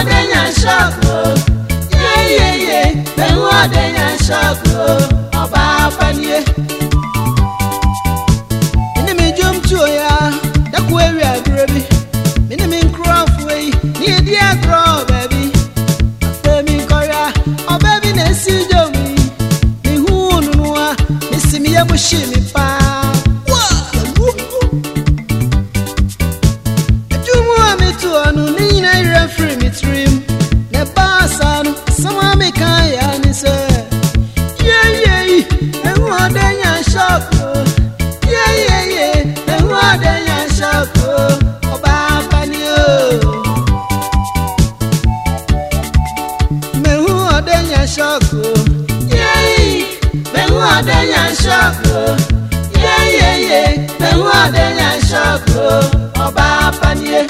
ọdẹnya ṣọọkù yeyeye ẹ̀hún ọdẹnya ṣọọkù ọba afẹniye. Mene mi dwom tu o ya, dako ewi abere bi, mene mi nkuro afọ yi, ni edi agorɔ baabi. Afẹ mi nkɔya, ɔbɛ bi na esi dwom, mi hu nunu a, mi si mi yɛ mu si mi paa. ọnụ niile refri mitrim n'ebe asanụ samamika ya n'ise yeyeyi ehu yeah shọkụ yeyeyi ehu ọdenya shọkụ ọba abalị o mehu ọdenya shọkụ yeyeyi mehu ọdenya shọkụ yeyeyi mehu ọdenya shọkụ ọba abalị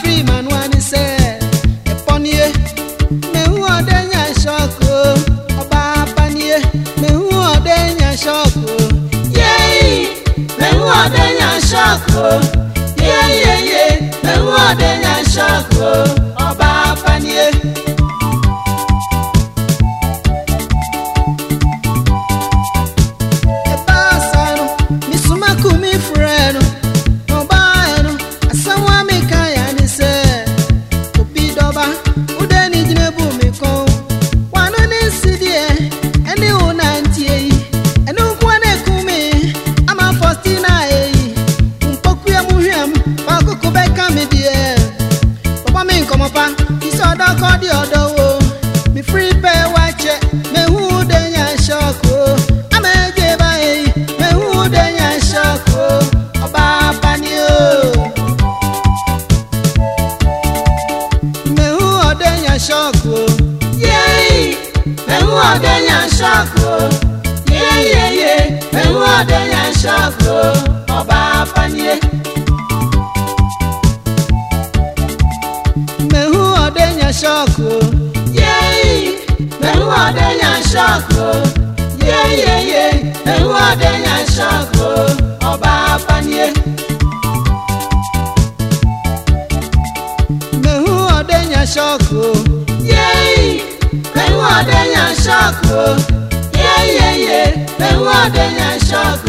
free man wani sẹ ẹpọ nie mehu ọdẹ nya ṣọọkù ọba apanie mehu ọdẹ nya ṣọọkù yeyi mehu ọdẹ nya ṣọọkù yeyeye mehu ọdẹ nya ṣọọkù. ọdọkọ dị ọdọwo mi free pay wache mehu de nya shoko ama eje bayi mehu de nya shoko ọba pani o mehu ọde nya shoko yeyi mehu ọde nya shoko yeyeye mehu ọde nya shoko ọba pani o. yeah! yeah! yéyì pẹ̀lú ọdẹ yàn ṣọ́ọ̀kù. yéyèyè pẹ̀lú ọdẹ yàn ṣọ́ọ̀kù. ọba afániye. mehu ọdẹ yàn ṣọ́ọ̀kù. yéyì pẹ̀lú ọdẹ yàn yeah! yéyèyè pẹ̀lú ọdẹ yàn ṣọ́ọ̀kù.